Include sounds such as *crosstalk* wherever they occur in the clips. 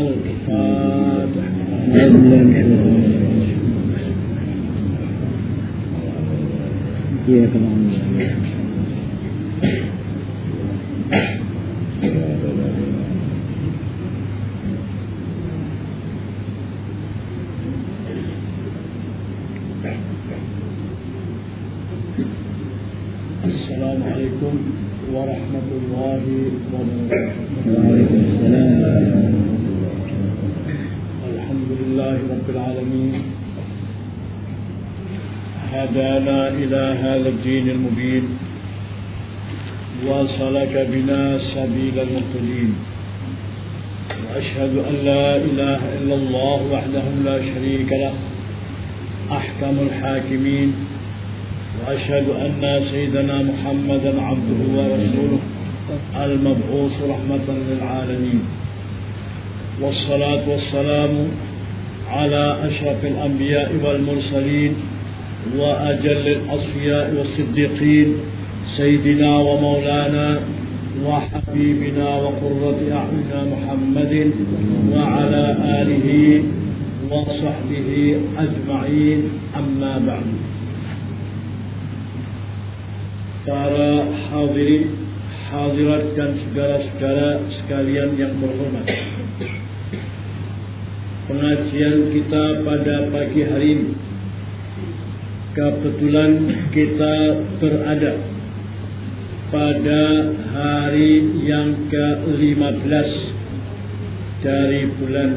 Thank you. الدين المبين وسلك بنا سبيل المهتدين. وأشهد أن لا إله إلا الله وحده لا شريك له أحكم الحاكمين. وأشهد أن سيدنا محمدا عبده ورسوله المبعوث رحمة للعالمين. والصلاة والسلام على أشرف الأنبياء والمرسلين وأجل الأصفياء والصديقين سيدنا ومولانا وحبيبنا وقرة أعيننا محمد وعلى آله وصحبه أجمعين أما بعد para hadirin hadirat dan segala-segala sekalian yang berhormat pengajian kita pada pagi hari ini kebetulan kita berada pada hari yang ke-15 dari bulan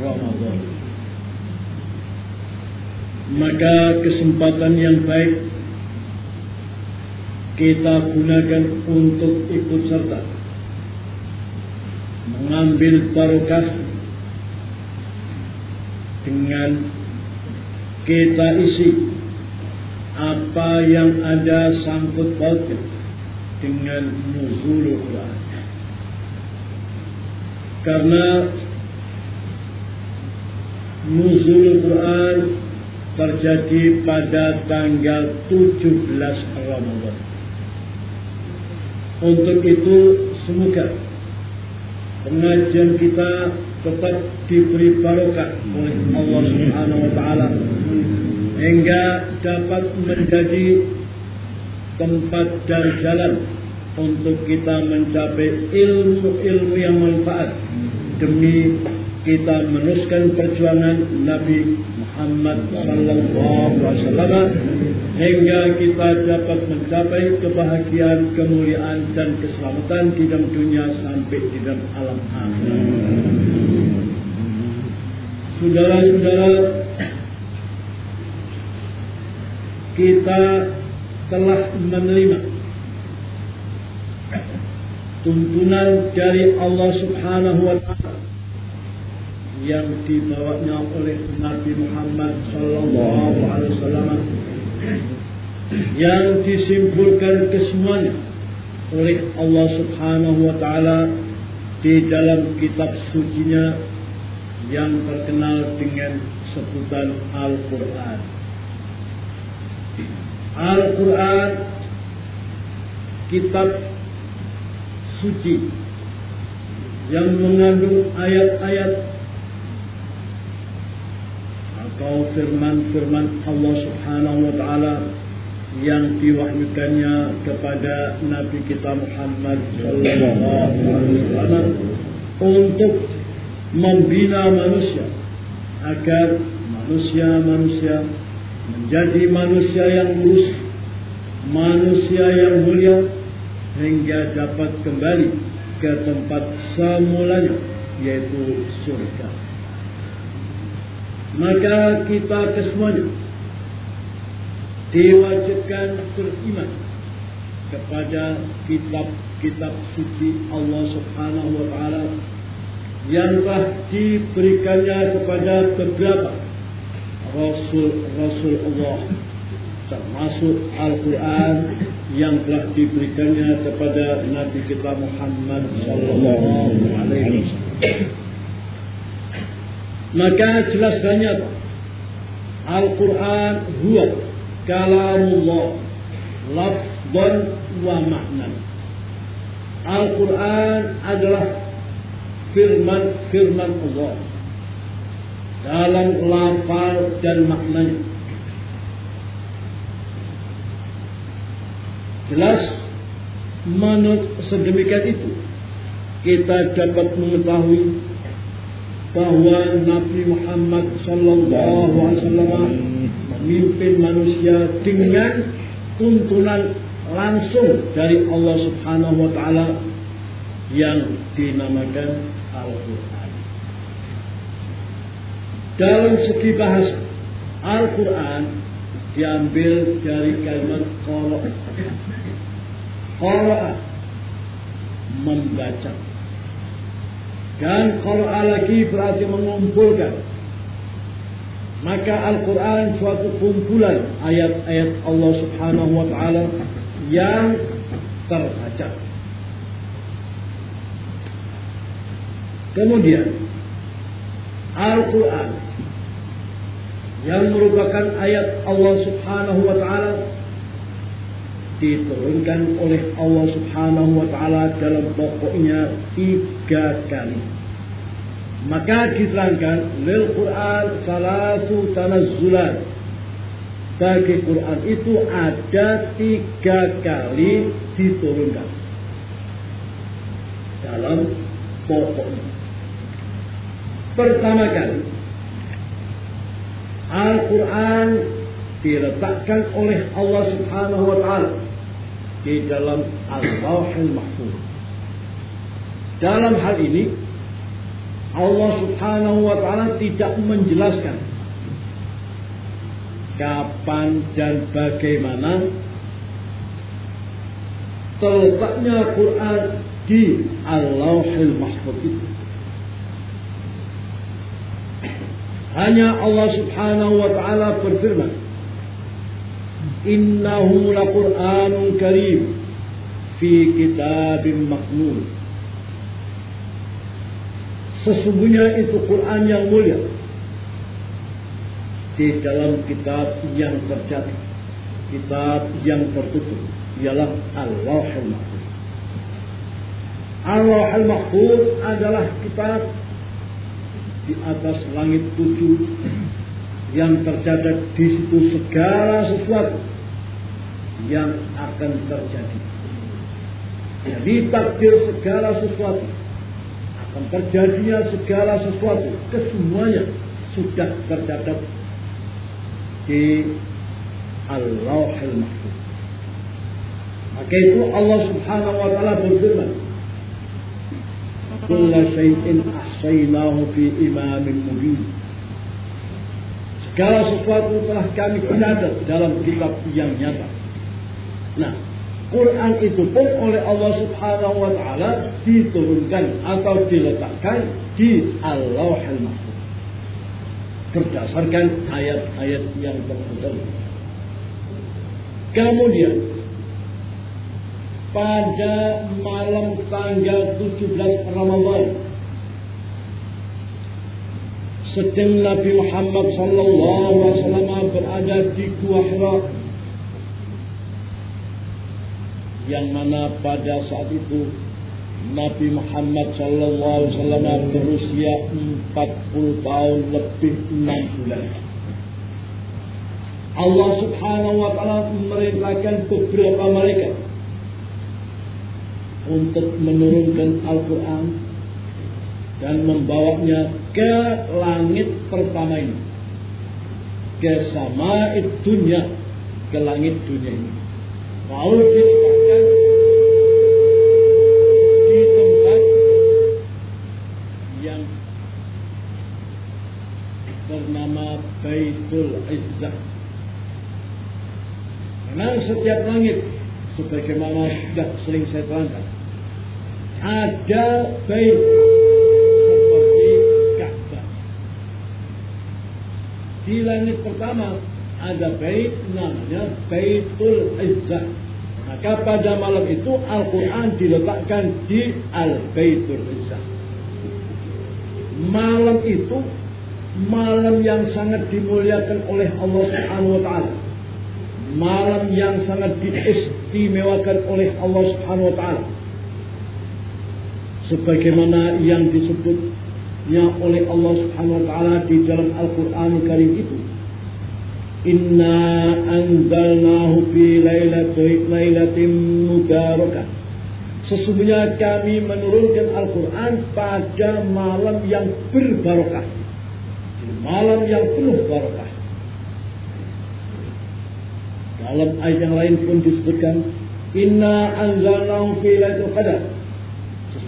Ramadan. Maka kesempatan yang baik kita gunakan untuk ikut serta mengambil barokah dengan kita isi apa yang ada sangkut pautnya dengan nuzul Quran. Karena nuzul Quran terjadi pada tanggal 17 Ramadan. Untuk itu semoga pengajian kita tetap diberi barokah oleh Allah Subhanahu wa taala hingga dapat menjadi tempat dan jalan untuk kita mencapai ilmu-ilmu yang manfaat demi kita meneruskan perjuangan Nabi Muhammad sallallahu alaihi wasallam hingga kita dapat mencapai kebahagiaan, kemuliaan dan keselamatan di dalam dunia sampai di dalam alam akhir. Saudara-saudara, kita telah menerima tuntunan dari Allah Subhanahu wa taala yang dibawanya oleh Nabi Muhammad sallallahu alaihi wasallam yang disimpulkan kesemuanya oleh Allah Subhanahu wa taala di dalam kitab sucinya yang terkenal dengan sebutan Al-Qur'an. Al-Quran kitab suci yang mengandung ayat-ayat atau firman-firman Allah Subhanahu wa taala yang diwahyukannya kepada Nabi kita Muhammad sallallahu alaihi wasallam untuk membina manusia agar manusia-manusia menjadi manusia yang lurus, manusia yang mulia, hingga dapat kembali ke tempat semulanya, yaitu surga. Maka kita kesemuanya diwajibkan beriman kepada kitab-kitab suci Allah Subhanahu wa taala yang telah diberikannya kepada beberapa Rasul-Rasul Allah termasuk Al-Quran yang telah diberikannya kepada Nabi kita Muhammad Sallallahu Alaihi Wasallam. Maka jelasnya Al-Quran huwa kalamullah lafdan wa makna. Al-Quran adalah firman-firman Allah dalam lafal dan maknanya. Jelas menurut sedemikian itu kita dapat mengetahui bahwa Nabi Muhammad Sallallahu Alaihi Wasallam memimpin manusia dengan tuntunan langsung dari Allah Subhanahu Wa Taala yang dinamakan Al-Quran. Dalam segi bahasa, Al-Quran diambil dari kalimat qara. Qara membaca. Dan qara lagi berarti mengumpulkan. Maka Al-Quran suatu kumpulan ayat-ayat Allah Subhanahu wa taala yang terbaca. Kemudian Al-Quran yang merupakan ayat Allah Subhanahu wa taala diturunkan oleh Allah Subhanahu wa taala dalam pokoknya tiga kali. Maka diterangkan lil Quran salatu tanazzulat. Bagi Quran itu ada tiga kali diturunkan dalam pokoknya. Pertama kali Al-Quran diletakkan oleh Allah Subhanahu wa taala di dalam Al-Lawhul Mahfuz. Dalam hal ini Allah Subhanahu wa taala tidak menjelaskan kapan dan bagaimana terletaknya Quran di Al-Lawhul Mahfuz itu. Hanya Allah Subhanahu wa taala berfirman, "Innahu laqur'anun karim fi kitabim maknun." Sesungguhnya itu Quran yang mulia di dalam kitab yang tercatat, kitab yang tertutup, ialah Al-Lawhul Mahfuz. Al-Lawhul Mahfuz adalah kitab di atas langit tujuh yang tercatat di situ segala sesuatu yang akan terjadi. Jadi takdir segala sesuatu akan terjadinya segala sesuatu kesemuanya sudah tercatat di Allahul Mahfuz. Maka itu Allah Subhanahu wa taala berfirman, "Kullu syai'in ahsaynahu fi imamin mubin." Segala sesuatu telah kami catat dalam kitab yang nyata. Nah, Quran itu pun oleh Allah Subhanahu wa taala diturunkan atau diletakkan di Allahul Mahfuz. Berdasarkan ayat-ayat yang tertentu. Kemudian pada malam tanggal 17 Ramadhan sedang Nabi Muhammad sallallahu alaihi wasallam berada di Gua Hira yang mana pada saat itu Nabi Muhammad sallallahu alaihi wasallam berusia 40 tahun lebih 6 bulan. Allah Subhanahu wa taala memerintahkan beberapa malaikat untuk menurunkan Al-Quran dan membawanya ke langit pertama ini. Ke sama dunia, ke langit dunia ini. Lalu diletakkan di tempat yang bernama Baitul Izzah. Memang setiap langit sebagaimana sudah sering saya terangkan ada bait seperti Ka'bah. Di langit pertama ada bait namanya Baitul Izzah. Maka pada malam itu Al-Quran diletakkan di Al-Baitul Izzah. Malam itu malam yang sangat dimuliakan oleh Allah Subhanahu wa taala. Malam yang sangat diistimewakan oleh Allah Subhanahu wa taala sebagaimana yang disebutnya oleh Allah Subhanahu wa taala di dalam Al-Qur'an Karim itu Inna anzalnahu fi lailatin mubarakah Sesungguhnya kami menurunkan Al-Quran pada malam yang berbarokah. Malam yang penuh barokah. Dalam ayat yang lain pun disebutkan Inna anzalnahu fi lailatul qadar.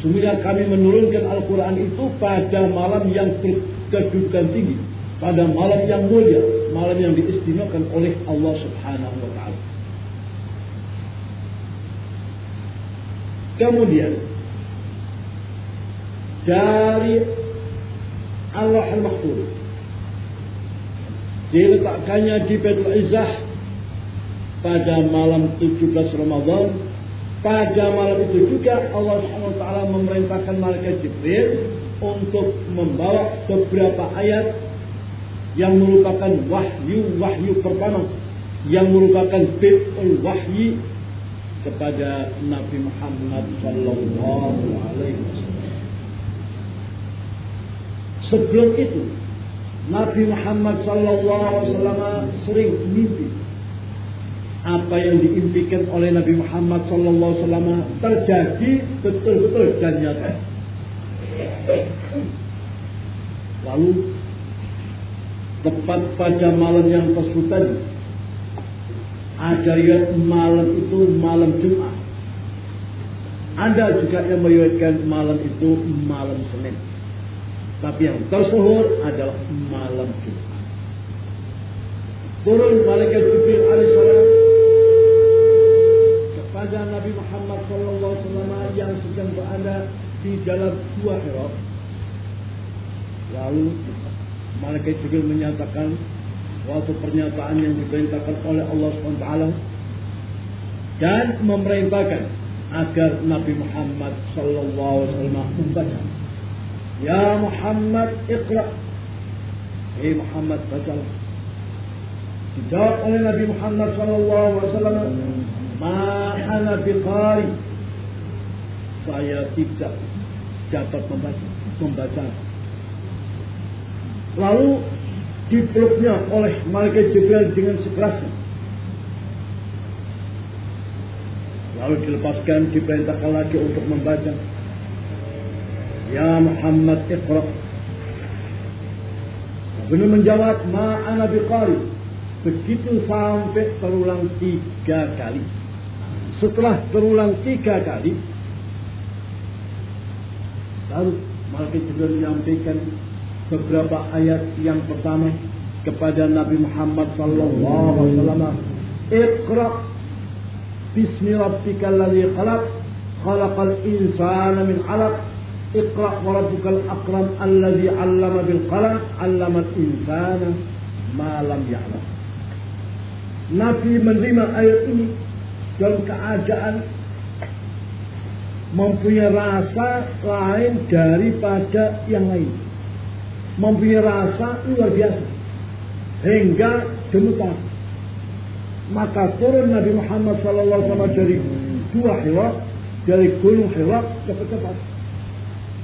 Sesungguhnya kami menurunkan Al-Quran itu pada malam yang berkedudukan tinggi. Pada malam yang mulia. Malam yang diistimewakan oleh Allah subhanahu wa ta'ala. Kemudian dari Allah Al-Mahfuz diletakkannya di Baitul Izzah pada malam 17 Ramadan pada malam itu juga Allah SWT memerintahkan malaikat Jibril untuk membawa beberapa ayat yang merupakan wahyu-wahyu pertama yang merupakan bid'ul wahyi kepada Nabi Muhammad Sallallahu Alaihi Wasallam. Sebelum itu, Nabi Muhammad Sallallahu Alaihi Wasallam sering mimpi. Apa yang diimpikan oleh Nabi Muhammad Wasallam terjadi betul-betul dan nyata. Lalu tepat pada malam yang tersebut ada yang malam itu malam Jumat. Ada juga yang meriwayatkan malam itu malam Senin. Tapi yang tersuhur adalah malam Jumat. Turun malaikat Jibril alaihissalam kepada Nabi Muhammad SAW yang sedang berada di dalam dua Hira. Lalu malaikat Jibril menyatakan suatu pernyataan yang diperintahkan oleh Allah SWT dan memerintahkan agar Nabi Muhammad SAW membaca. Ya Muhammad Iqra. Hei Muhammad bacalah Dijawab oleh Nabi Muhammad SAW Ma'ana biqari Saya tidak dapat membaca membaca Lalu dipeluknya oleh malaikat Jibril dengan sekerasnya. Lalu dilepaskan, diperintahkan lagi untuk membaca. Ya Muhammad Iqra. Benar menjawab, ma'ana biqari. Begitu sampai terulang tiga kali. Setelah terulang tiga kali, lalu malaikat Jibril menyampaikan beberapa ayat yang pertama kepada Nabi Muhammad sallallahu alaihi wasallam. Iqra Bismi rabbikal ladzi khalaq khalaqal insana min 'alaq. Iqra wa rabbukal akram alladzi 'allama bil qalam 'allamal insana ma lam ya'lam. Nabi menerima ayat ini dalam keadaan mempunyai rasa lain daripada yang lain. Mempunyai rasa luar biasa. Hingga gemetar. Maka turun Nabi Muhammad SAW dari dua hewan dari gunung hewan cepat-cepat.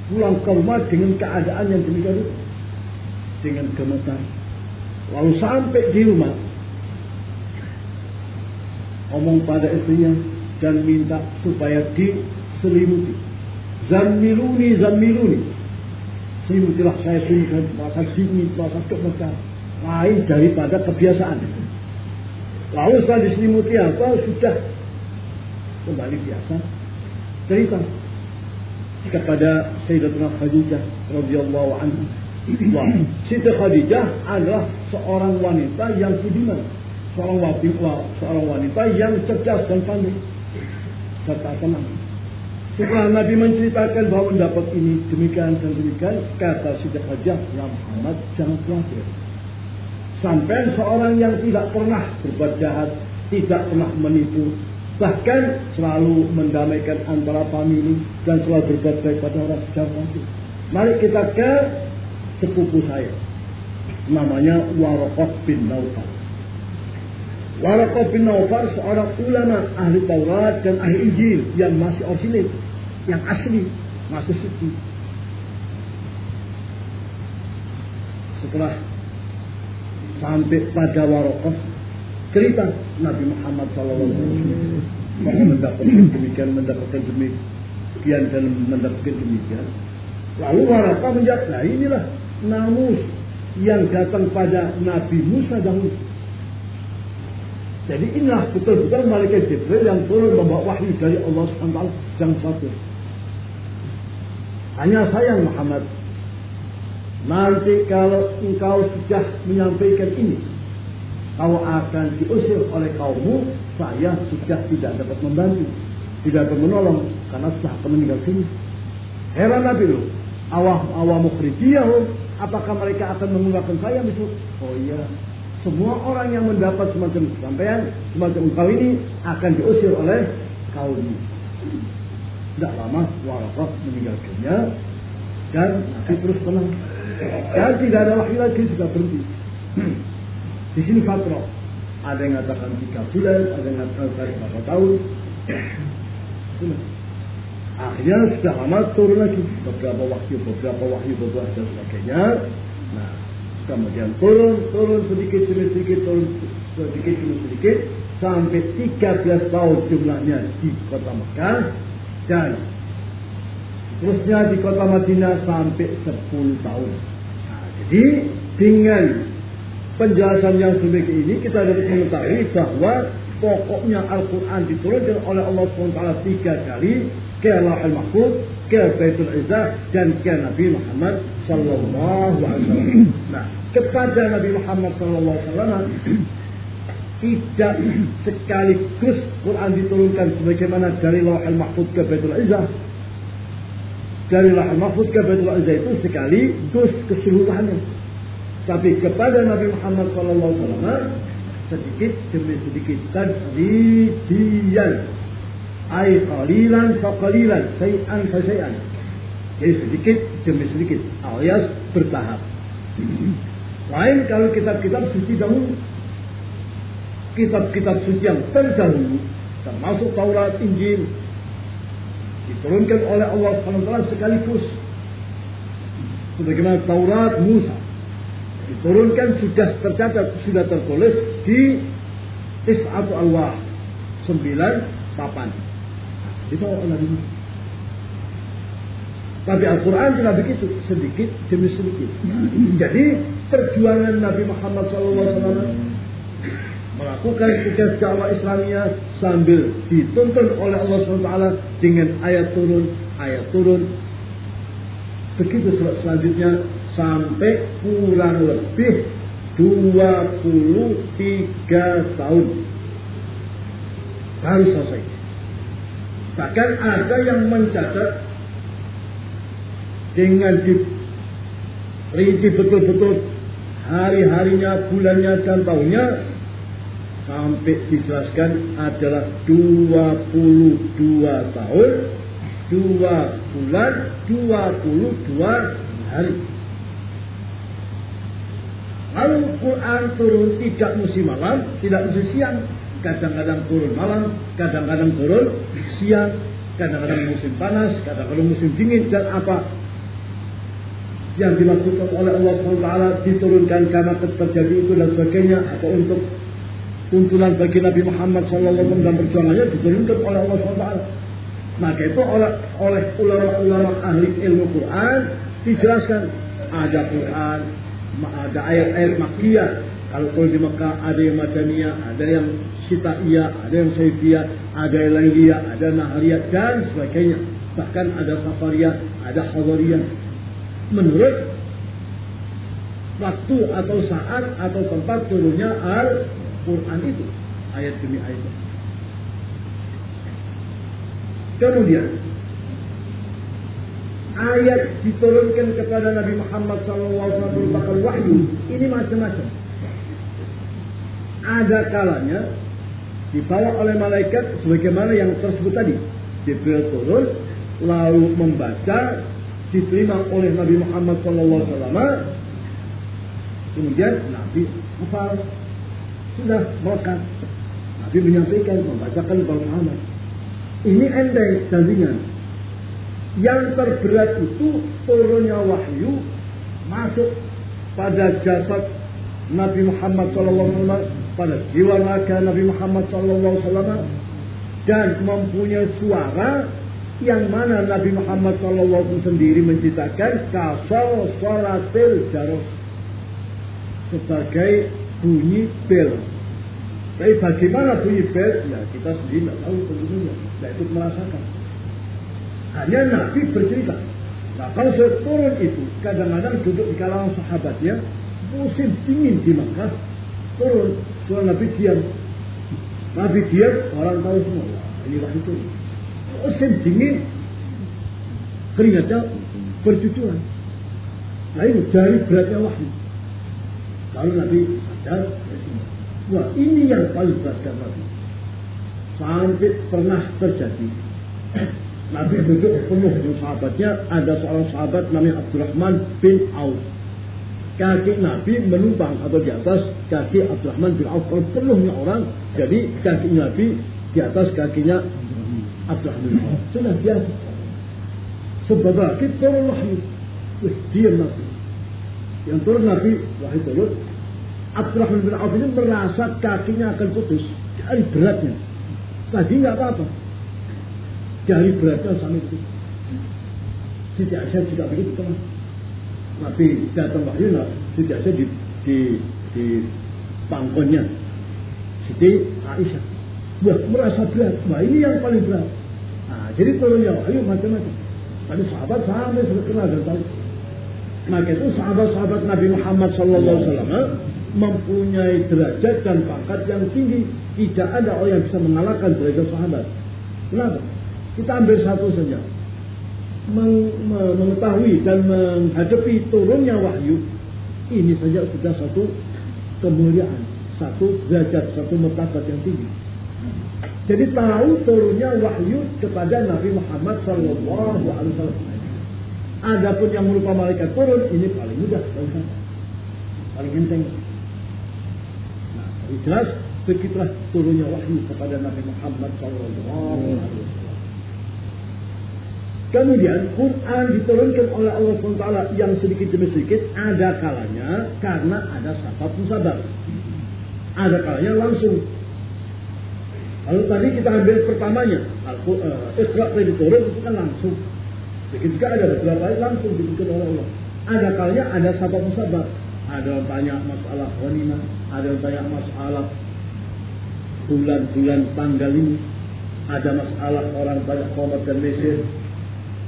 Pulang ke rumah dengan keadaan yang demikian. Dengan gemetar. Lalu sampai di rumah ngomong pada istrinya dan minta supaya diselimuti. Zamiluni, zamiluni selimutilah saya sini merasa dingin, merasa gemetar. Lain daripada kebiasaan. Lalu setelah diselimuti apa sudah kembali biasa. Cerita kepada Sayyidatuna Khadijah radhiyallahu anha. *clears throat* Siti Khadijah adalah seorang wanita yang budiman, seorang wanita, seorang wanita yang cerdas dan pandai serta tenang. Setelah Nabi menceritakan bahwa mendapat ini demikian dan demikian, kata Siti Khadijah, ya Muhammad jangan khawatir. Sampai seorang yang tidak pernah berbuat jahat, tidak pernah menipu, bahkan selalu mendamaikan antara famili dan selalu berbuat baik pada orang sejauh itu. Mari kita ke sepupu saya, namanya Warokot bin Naufal. Warokot bin Naufal seorang ulama ahli Taurat dan ahli Injil yang masih orisinil yang asli masih suci. Setelah sampai pada warokoh cerita Nabi Muhammad SAW mendapatkan demikian mendapatkan demikian dan mendapatkan demikian. Lalu warokoh menjawab nah inilah namus yang datang pada Nabi Musa dahulu jadi inilah betul-betul malaikat Jibril yang turun membawa wahyu dari Allah SWT yang satu. Hanya sayang Muhammad, nanti kalau engkau sudah menyampaikan ini, kau akan diusir oleh kaummu, saya sudah tidak dapat membantu, tidak dapat menolong, karena sudah meninggal sini. Heran Nabi loh, awam awam mukhrijiyahum, apakah mereka akan menggunakan saya itu? Oh iya, semua orang yang mendapat semacam sampaian, semacam engkau ini akan diusir oleh kaum ini. Tidak lama Waraqah meninggal dunia dan Nabi terus tenang. Dan tidak ada wahyu lagi sudah berhenti. *clears throat* Di sini fatrah. Ada yang mengatakan tiga bulan, ada yang mengatakan berapa tahun. *clears throat* Akhirnya sudah lama turun lagi beberapa wahyu, beberapa wahyu, beberapa dan sebagainya. Nah, kemudian turun, turun sedikit demi sedikit, turun sedikit demi sedikit, sampai 13 tahun jumlahnya di kota Mekah, dan terusnya di kota Madinah sampai 10 tahun. Nah, jadi dengan penjelasan yang demikian ini kita dapat mengetahui bahwa pokoknya Al-Quran diturunkan oleh Allah SWT tiga kali ke Allahul Mahfud, ke Baitul Izzah dan ke Nabi Muhammad Sallallahu Alaihi Wasallam. Nah, kepada Nabi Muhammad Wasallam tidak sekaligus Quran diturunkan sebagaimana dari Lauhul Mahfud ke Baitul Izzah. Dari Lauhul Mahfud ke Baitul Izzah itu sekaligus keseluruhannya. Tapi kepada Nabi Muhammad Wasallam sedikit demi sedikit tadrijian ay qalilan fa qalilan say'an fa say'an jadi sedikit demi sedikit alias bertahap lain kalau kitab-kitab suci dahulu. Kitab-kitab suci yang terdahulu termasuk Taurat Injil diturunkan oleh Allah SWT sekaligus. Sebagaimana Taurat Musa diturunkan sudah tercatat sudah tertulis di Is'atu Allah sembilan papan. Itu Nabi Musa tapi Al-Quran tidak begitu sedikit demi sedikit. Jadi perjuangan Nabi Muhammad SAW melakukan tugas dakwah Islamnya sambil dituntun oleh Allah SWT dengan ayat turun, ayat turun. Begitu selanjutnya sampai kurang lebih 23 tahun baru selesai. Bahkan ada yang mencatat dengan dirinci betul-betul hari-harinya, bulannya, dan tahunnya sampai dijelaskan adalah 22 tahun, 2 bulan, 22 hari. Lalu Quran turun tidak musim malam, tidak musim siang. Kadang-kadang turun malam, kadang-kadang turun siang, kadang-kadang musim panas, kadang-kadang musim dingin, dan apa yang dimaksudkan oleh Allah SWT diturunkan karena terjadi itu dan sebagainya, atau untuk tuntunan bagi Nabi Muhammad SAW dan perjuangannya diturunkan oleh Allah SWT. Maka itu oleh, oleh ulama-ulama ahli ilmu Quran dijelaskan ada Quran, ada ayat-ayat makiyah. Kalau kalau di Mekah ada yang Madaniyah, ada yang Sitaiyah, ada yang Saifiyah, ada yang Lailiyah, ada Nahariyah dan sebagainya. Bahkan ada Safariyah, ada Hadariyah. Menurut waktu atau saat atau tempat turunnya Al-Quran itu. Ayat demi ayat. Kemudian ayat diturunkan kepada Nabi Muhammad SAW merupakan wahyu. Ini macam-macam. Ada kalanya dibawa oleh malaikat sebagaimana yang tersebut tadi. Jibril turun lalu membaca diterima oleh Nabi Muhammad SAW. Kemudian Nabi hafal sudah melekat. Nabi menyampaikan membacakan kepada Muhammad. Ini ending dan ringan Yang terberat itu turunnya wahyu masuk pada jasad Nabi Muhammad SAW, pada jiwa raga Nabi Muhammad SAW, dan mempunyai suara yang mana Nabi Muhammad SAW sendiri menciptakan kasal solatil jaros sebagai bunyi bel. Tapi bagaimana bunyi bel? Ya kita sendiri tidak tahu tentunya, tidak ikut merasakan. Hanya Nabi bercerita. Nah kalau turun itu, kadang-kadang duduk di kalangan sahabatnya, musim dingin di Makkah, turun, turun Nabi diam. Nabi diam, orang tahu semua, ini wahyu Musim dingin, keringatnya bercucuran. Nah ini dari beratnya wahyu. Lalu Nabi sadar, wah ini yang paling berat Nabi. Sampai pernah terjadi *clears throat* Nabi duduk penuh dengan sahabatnya. Ada seorang sahabat namanya Abdurrahman bin Auf. Kaki Nabi menumpang atau di atas kaki Abdurrahman bin Auf. Kalau penuhnya orang, jadi kaki Nabi di atas kakinya Abdurrahman bin Auf. Sudah biasa. Sebab lagi turun wahyu. Wih, diam. Yang turun Nabi, wahyu turun. Abdurrahman bin Auf ini merasa kakinya akan putus. Dari beratnya. Tadi nggak apa-apa dari beratnya sampai itu. Siti Aisyah juga begitu kan. Nabi datang wahyu, Siti Aisyah di, di, di pangkonnya. Siti Aisyah. Wah, merasa berat. Wah, ini yang paling berat. Nah, jadi turunnya wahyu macam-macam. Ada sahabat sampai sudah kenal dan tahu. Maka itu sahabat-sahabat Nabi Muhammad SAW mempunyai derajat dan pangkat yang tinggi. Tidak ada orang yang bisa mengalahkan derajat sahabat. Kenapa? Kita ambil satu saja. Meng, mengetahui dan menghadapi turunnya wahyu. Ini saja sudah satu kemuliaan. Satu derajat, satu martabat yang tinggi. Jadi tahu turunnya wahyu kepada Nabi Muhammad Sallallahu Alaihi Wasallam. Adapun yang merupa malaikat turun ini paling mudah, paling enteng. Nah, jelas begitulah turunnya wahyu kepada Nabi Muhammad Sallallahu Alaihi Wasallam. Kemudian Quran diturunkan oleh Allah SWT yang sedikit demi sedikit ada kalanya karena ada sabab musabab. Ada kalanya langsung. Kalau tadi kita ambil pertamanya, uh, Iqra tadi turun itu kan langsung. Begitu juga ada beberapa ayat langsung diturunkan oleh Allah. Ada kalanya ada sabab musabab. Ada tanya masalah wanita, ada tanya masalah bulan-bulan tanggal ini, ada masalah orang banyak komat dan Mesir,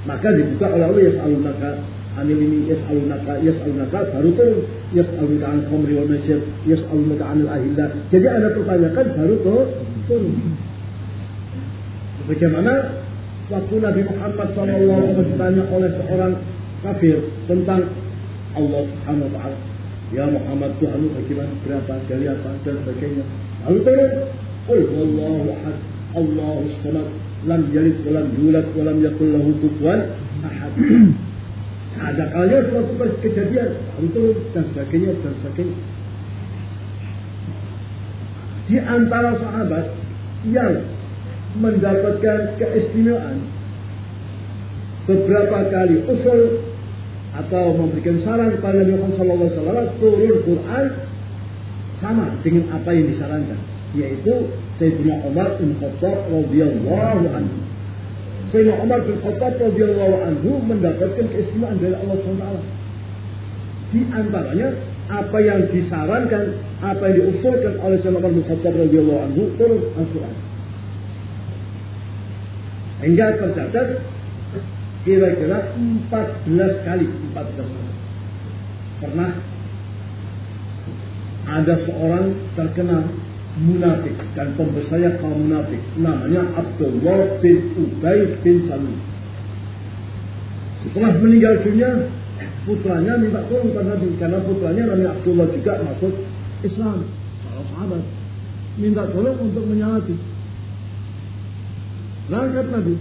maka dibuka oleh Allah yas'alunaka anil ini yas'alunaka yas'alunaka baru turun yas'alunaka an khamri wal maisir yas'alunaka anil ahillah jadi ada pertanyaan baru turun bagaimana waktu Nabi Muhammad SAW ditanya oleh seorang kafir tentang Allah Subhanahu wa taala. Ya Muhammad Tuhan bagaimana? Berapa? Dari apa? Dan sebagainya. Lalu turun. Qul wallahu ahad. Allahu samad. Lam yalid walam yulad walam yakul lahu kufuwan ahad. *clears throat* Ada kalanya suatu kejadian. Itu dan sebagainya dan sebagainya. Di antara sahabat yang mendapatkan keistimewaan beberapa kali usul atau memberikan saran kepada Nabi Muhammad SAW turun Quran sama dengan apa yang disarankan yaitu Sayyidina Umar bin Khattab radhiyallahu anhu. Sayyidina Umar bin Khattab radhiyallahu anhu mendapatkan keistimewaan dari Allah SWT. Di antaranya apa yang disarankan, apa yang diusulkan oleh Sayyidina Umar bin Khattab radhiyallahu anhu turun Al-Quran. Hingga tercatat kira-kira 14 kali, 14 kali. Pernah ada seorang terkenal munafik dan pembesarnya kaum munafik namanya Abdullah bin Ubay bin Salul. Setelah meninggal dunia, putranya minta tolong kepada Nabi karena putranya namanya Abdullah juga masuk Islam. Kalau sahabat minta tolong untuk menyalati. Berangkat Nabi.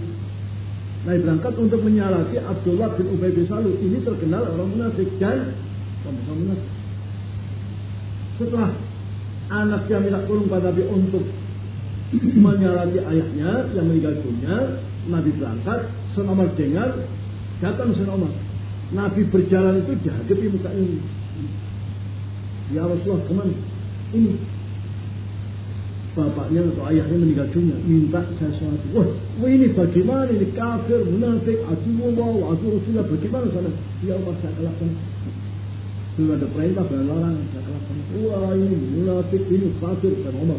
Nabi berangkat untuk menyalati Abdullah bin Ubay bin Salul. Ini terkenal orang munafik dan pembesar munafik. Setelah anak yang minta tolong pada Nabi untuk *clears throat* menyalati ayahnya yang meninggal dunia, Nabi berangkat Umar dengar, datang Umar. Nabi berjalan itu dihadapi muka ini. Ya Rasulullah ke mana? Ini bapaknya atau ayahnya meninggal dunia minta sesuatu wah, wah ini bagaimana ini? Kafir munafik aduullah adu rasulullah bagaimana sana ya Allah saya kelakkan belum ada perintah orang saya kelakkan wah ini munafik ini kafir dan Umar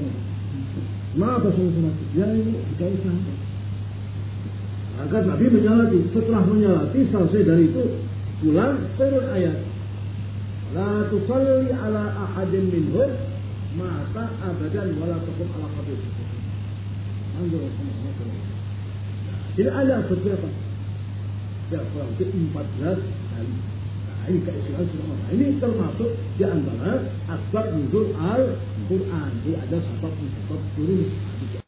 kenapa sama munafik ya ini kita usah. Maka Nabi menyalati. Setelah menyalati selesai dari itu pulang turun ayat La tusalli ala ahadin minhum mata abadan wala takum ala. Anggap sama-sama. Jadi ada beberapa. Ya, kurang lebih 14 kali. Nah, ini keislaman sunnah. Nah, ini termasuk di antara asbab nuzul al-Quran. Jadi ada sebab sebab turun